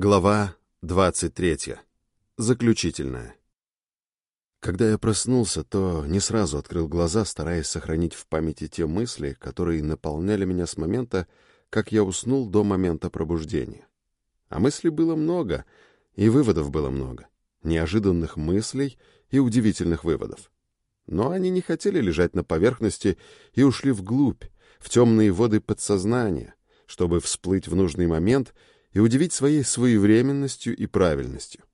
Глава 23. Заключительная. Когда я проснулся, то не сразу открыл глаза, стараясь сохранить в памяти те мысли, которые наполняли меня с момента, как я уснул до момента пробуждения. А мыслей было много, и выводов было много. Неожиданных мыслей и удивительных выводов. Но они не хотели лежать на поверхности и ушли вглубь, в темные воды подсознания, чтобы всплыть в нужный момент и удивить своей своевременностью и правильностью.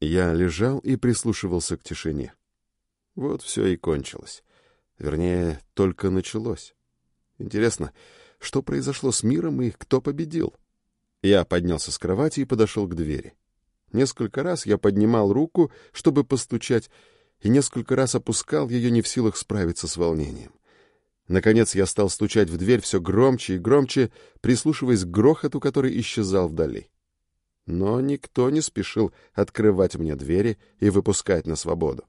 Я лежал и прислушивался к тишине. Вот все и кончилось. Вернее, только началось. Интересно, что произошло с миром и кто победил? Я поднялся с кровати и подошел к двери. Несколько раз я поднимал руку, чтобы постучать, и несколько раз опускал ее не в силах справиться с волнением. Наконец я стал стучать в дверь все громче и громче, прислушиваясь к грохоту, который исчезал вдали. Но никто не спешил открывать мне двери и выпускать на свободу.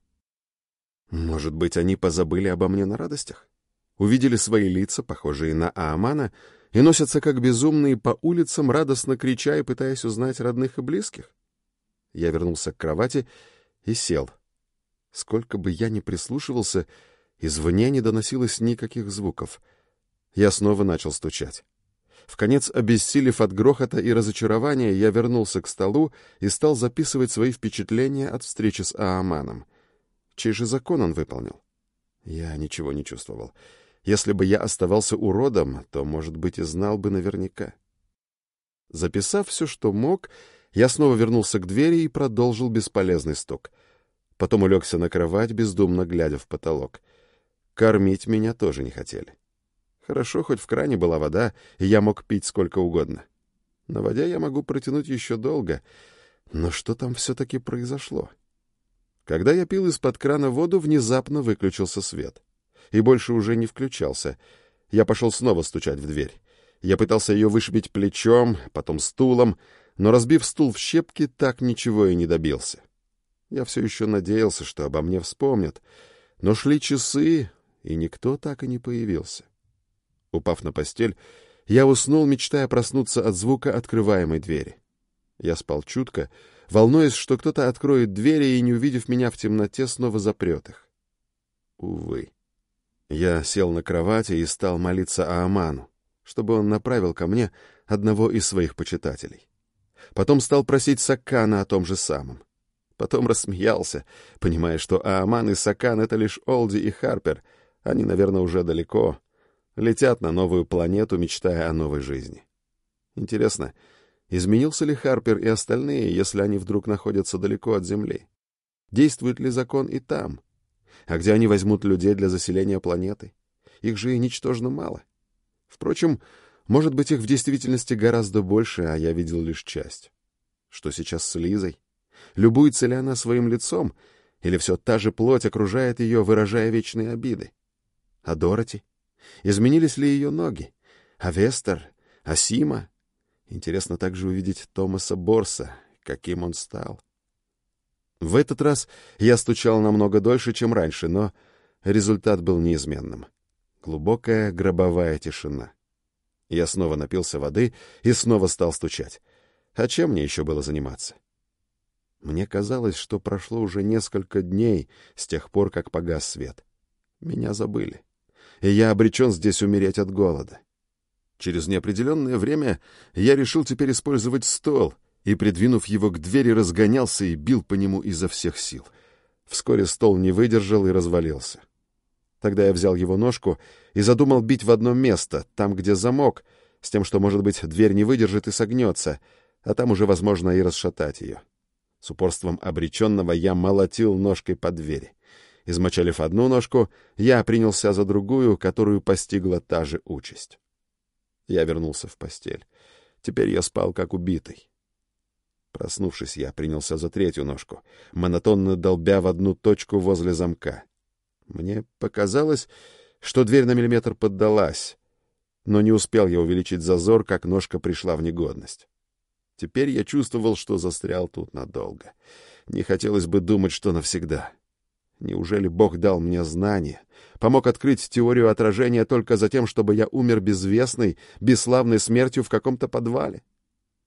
Может быть, они позабыли обо мне на радостях? Увидели свои лица, похожие на Аамана, и носятся как безумные по улицам, радостно крича и пытаясь узнать родных и близких? Я вернулся к кровати и сел. Сколько бы я ни прислушивался, Извне не доносилось никаких звуков. Я снова начал стучать. В конец, обессилев от грохота и разочарования, я вернулся к столу и стал записывать свои впечатления от встречи с Ааманом. Чей же закон он выполнил? Я ничего не чувствовал. Если бы я оставался уродом, то, может быть, и знал бы наверняка. Записав все, что мог, я снова вернулся к двери и продолжил бесполезный стук. Потом улегся на кровать, бездумно глядя в потолок — Кормить меня тоже не хотели. Хорошо, хоть в кране была вода, и я мог пить сколько угодно. На воде я могу протянуть еще долго, но что там все-таки произошло? Когда я пил из-под крана воду, внезапно выключился свет. И больше уже не включался. Я пошел снова стучать в дверь. Я пытался ее вышибить плечом, потом стулом, но, разбив стул в щепки, так ничего и не добился. Я все еще надеялся, что обо мне вспомнят. Но шли часы, и никто так и не появился. Упав на постель, я уснул, мечтая проснуться от звука открываемой двери. Я спал чутко, волнуясь, что кто-то откроет двери и, не увидев меня в темноте, снова запрет их. Увы. Я сел на кровати и стал молиться Ааману, чтобы он направил ко мне одного из своих почитателей. Потом стал просить Саккана о том же самом. Потом рассмеялся, понимая, что Ааман и Сакан — это лишь Олди и Харпер — они, наверное, уже далеко. Летят на новую планету, мечтая о новой жизни. Интересно, изменился ли Харпер и остальные, если они вдруг находятся далеко от Земли? Действует ли закон и там? А где они возьмут людей для заселения планеты? Их же и ничтожно мало. Впрочем, может быть, их в действительности гораздо больше, а я видел лишь часть. Что сейчас с Лизой? Любуется ли она своим лицом, или все та же плоть окружает ее, выражая вечные обиды? А Дороти? Изменились ли ее ноги? А Вестер? А Сима? Интересно также увидеть Томаса Борса, каким он стал. В этот раз я стучал намного дольше, чем раньше, но результат был неизменным. Глубокая гробовая тишина. Я снова напился воды и снова стал стучать. А чем мне еще было заниматься? Мне казалось, что прошло уже несколько дней с тех пор, как погас свет. Меня забыли и я обречен здесь умереть от голода. Через неопределенное время я решил теперь использовать стол, и, придвинув его к двери, разгонялся и бил по нему изо всех сил. Вскоре стол не выдержал и развалился. Тогда я взял его ножку и задумал бить в одно место, там, где замок, с тем, что, может быть, дверь не выдержит и согнется, а там уже возможно и расшатать ее. С упорством обреченного я молотил ножкой по двери. Измочалив одну ножку, я принялся за другую, которую постигла та же участь. Я вернулся в постель. Теперь я спал как убитый. Проснувшись, я принялся за третью ножку, монотонно долбя в одну точку возле замка. Мне показалось, что дверь на миллиметр поддалась, но не успел я увеличить зазор, как ножка пришла в негодность. Теперь я чувствовал, что застрял тут надолго. Не хотелось бы думать, что навсегда. Неужели Бог дал мне знания, помог открыть теорию отражения только за тем, чтобы я умер безвестной, бесславной смертью в каком-то подвале?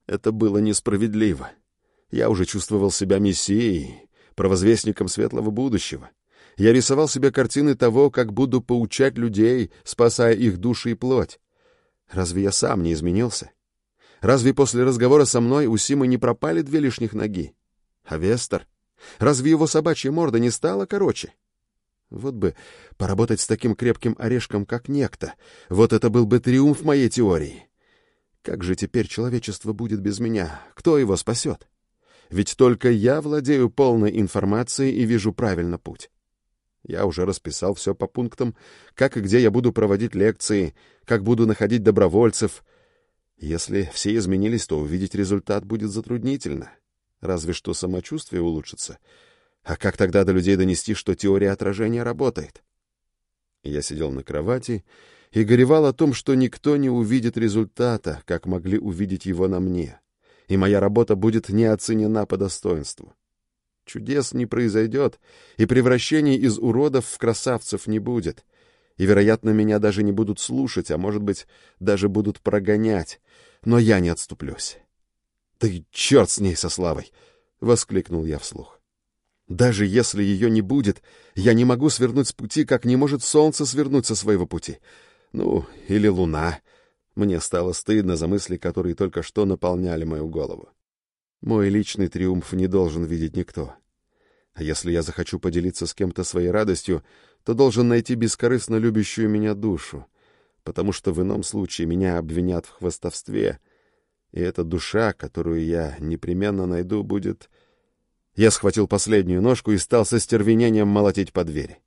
Это было несправедливо. Я уже чувствовал себя мессией, провозвестником светлого будущего. Я рисовал себе картины того, как буду поучать людей, спасая их души и плоть. Разве я сам не изменился? Разве после разговора со мной у Симы не пропали две лишних ноги? А Вестер? Разве его собачья морда не стала короче? Вот бы поработать с таким крепким орешком, как некто. Вот это был бы триумф моей теории. Как же теперь человечество будет без меня? Кто его спасет? Ведь только я владею полной информацией и вижу правильно путь. Я уже расписал все по пунктам, как и где я буду проводить лекции, как буду находить добровольцев. Если все изменились, то увидеть результат будет затруднительно. Разве что самочувствие улучшится. А как тогда до людей донести, что теория отражения работает? Я сидел на кровати и горевал о том, что никто не увидит результата, как могли увидеть его на мне, и моя работа будет не оценена по достоинству. Чудес не произойдет, и превращений из уродов в красавцев не будет. И, вероятно, меня даже не будут слушать, а, может быть, даже будут прогонять. Но я не отступлюсь. «Да и черт с ней, со славой!» — воскликнул я вслух. «Даже если ее не будет, я не могу свернуть с пути, как не может солнце свернуть со своего пути. Ну, или луна». Мне стало стыдно за мысли, которые только что наполняли мою голову. Мой личный триумф не должен видеть никто. А если я захочу поделиться с кем-то своей радостью, то должен найти бескорыстно любящую меня душу, потому что в ином случае меня обвинят в хвастовстве, и эта душа, которую я непременно найду, будет... Я схватил последнюю ножку и стал со стервенением молотить по двери.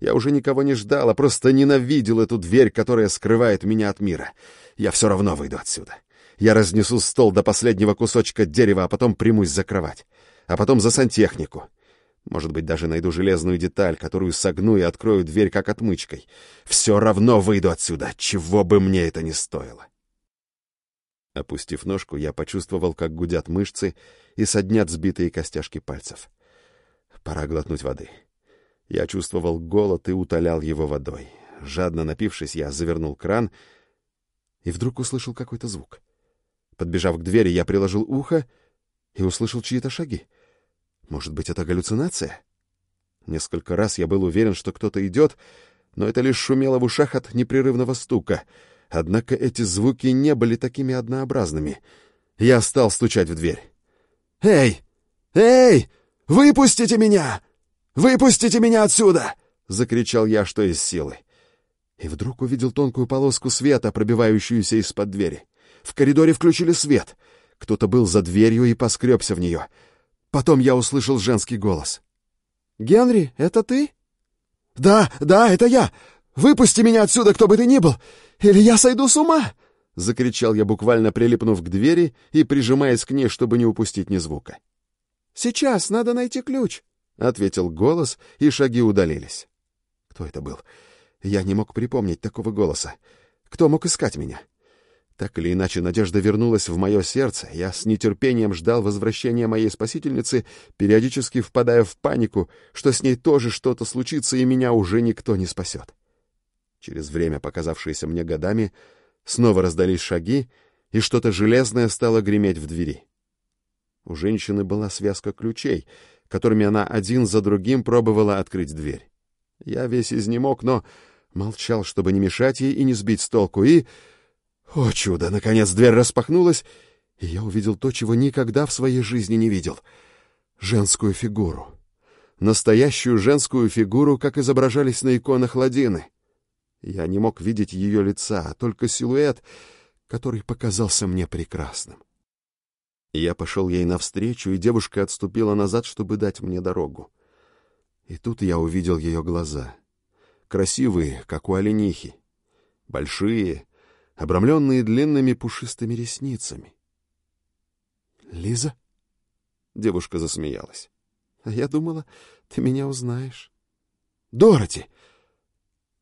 Я уже никого не ждал, а просто ненавидел эту дверь, которая скрывает меня от мира. Я все равно выйду отсюда. Я разнесу стол до последнего кусочка дерева, а потом примусь за кровать. А потом за сантехнику. Может быть, даже найду железную деталь, которую согну и открою дверь как отмычкой. Все равно выйду отсюда, чего бы мне это ни стоило. Опустив ножку, я почувствовал, как гудят мышцы и соднят сбитые костяшки пальцев. Пора глотнуть воды. Я чувствовал голод и утолял его водой. Жадно напившись, я завернул кран и вдруг услышал какой-то звук. Подбежав к двери, я приложил ухо и услышал чьи-то шаги. Может быть, это галлюцинация? Несколько раз я был уверен, что кто-то идет, но это лишь шумело в ушах от непрерывного стука. Однако эти звуки не были такими однообразными. Я стал стучать в дверь. «Эй! Эй! Выпустите меня! Выпустите меня отсюда!» — закричал я, что из силы. И вдруг увидел тонкую полоску света, пробивающуюся из-под двери. В коридоре включили свет. Кто-то был за дверью и поскребся в нее. Потом я услышал женский голос. «Генри, это ты?» «Да, да, это я! Выпусти меня отсюда, кто бы ты ни был, или я сойду с ума!» — закричал я, буквально прилипнув к двери и прижимаясь к ней, чтобы не упустить ни звука. «Сейчас надо найти ключ», — ответил голос, и шаги удалились. Кто это был? Я не мог припомнить такого голоса. Кто мог искать меня? Так или иначе, надежда вернулась в мое сердце. Я с нетерпением ждал возвращения моей спасительницы, периодически впадая в панику, что с ней тоже что-то случится, и меня уже никто не спасет. Через время, показавшееся мне годами, снова раздались шаги, и что-то железное стало греметь в двери. У женщины была связка ключей, которыми она один за другим пробовала открыть дверь. Я весь изнемог, но молчал, чтобы не мешать ей и не сбить с толку, и о чудо! Наконец дверь распахнулась, и я увидел то, чего никогда в своей жизни не видел. Женскую фигуру. Настоящую женскую фигуру, как изображались на иконах Ладины. Я не мог видеть ее лица, а только силуэт, который показался мне прекрасным. Я пошел ей навстречу, и девушка отступила назад, чтобы дать мне дорогу. И тут я увидел ее глаза. Красивые, как у оленихи. Большие, обрамленные длинными пушистыми ресницами. «Лиза?» Девушка засмеялась. «А я думала, ты меня узнаешь». «Дороти!»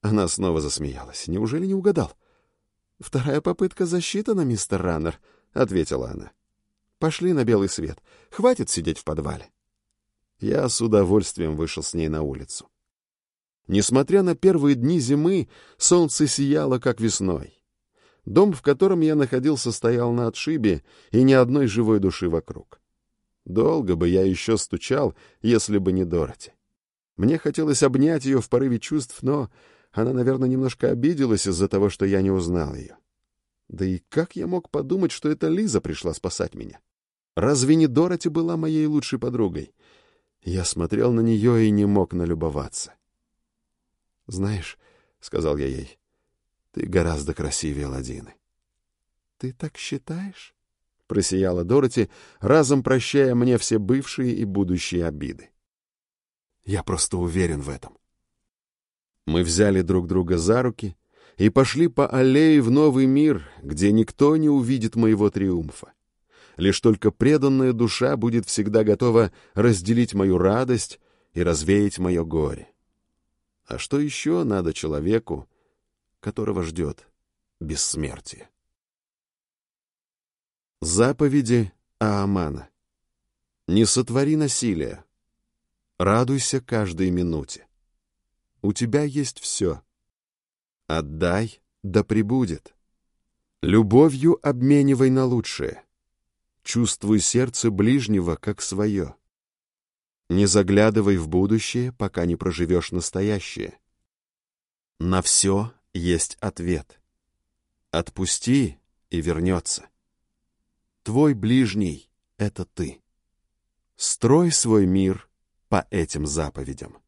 Она снова засмеялась. «Неужели не угадал?» «Вторая попытка засчитана, мистер Раннер», — ответила она. «Пошли на белый свет. Хватит сидеть в подвале». Я с удовольствием вышел с ней на улицу. Несмотря на первые дни зимы, солнце сияло, как весной. Дом, в котором я находился, стоял на отшибе, и ни одной живой души вокруг. Долго бы я еще стучал, если бы не Дороти. Мне хотелось обнять ее в порыве чувств, но она, наверное, немножко обиделась из-за того, что я не узнал ее. Да и как я мог подумать, что это Лиза пришла спасать меня? Разве не Дороти была моей лучшей подругой? Я смотрел на нее и не мог налюбоваться. «Знаешь», — сказал я ей, — «ты гораздо красивее Ладины». «Ты так считаешь?» — просияла Дороти, разом прощая мне все бывшие и будущие обиды. «Я просто уверен в этом». Мы взяли друг друга за руки и пошли по аллее в новый мир, где никто не увидит моего триумфа. Лишь только преданная душа будет всегда готова разделить мою радость и развеять мое горе. А что еще надо человеку, которого ждет бессмертие? Заповеди Аамана. Не сотвори насилия. Радуйся каждой минуте. У тебя есть все. Отдай, да прибудет. Любовью обменивай на лучшее. Чувствуй сердце ближнего, как свое. Не заглядывай в будущее, пока не проживешь настоящее. На все есть ответ. Отпусти, и вернется. Твой ближний — это ты. Строй свой мир по этим заповедям.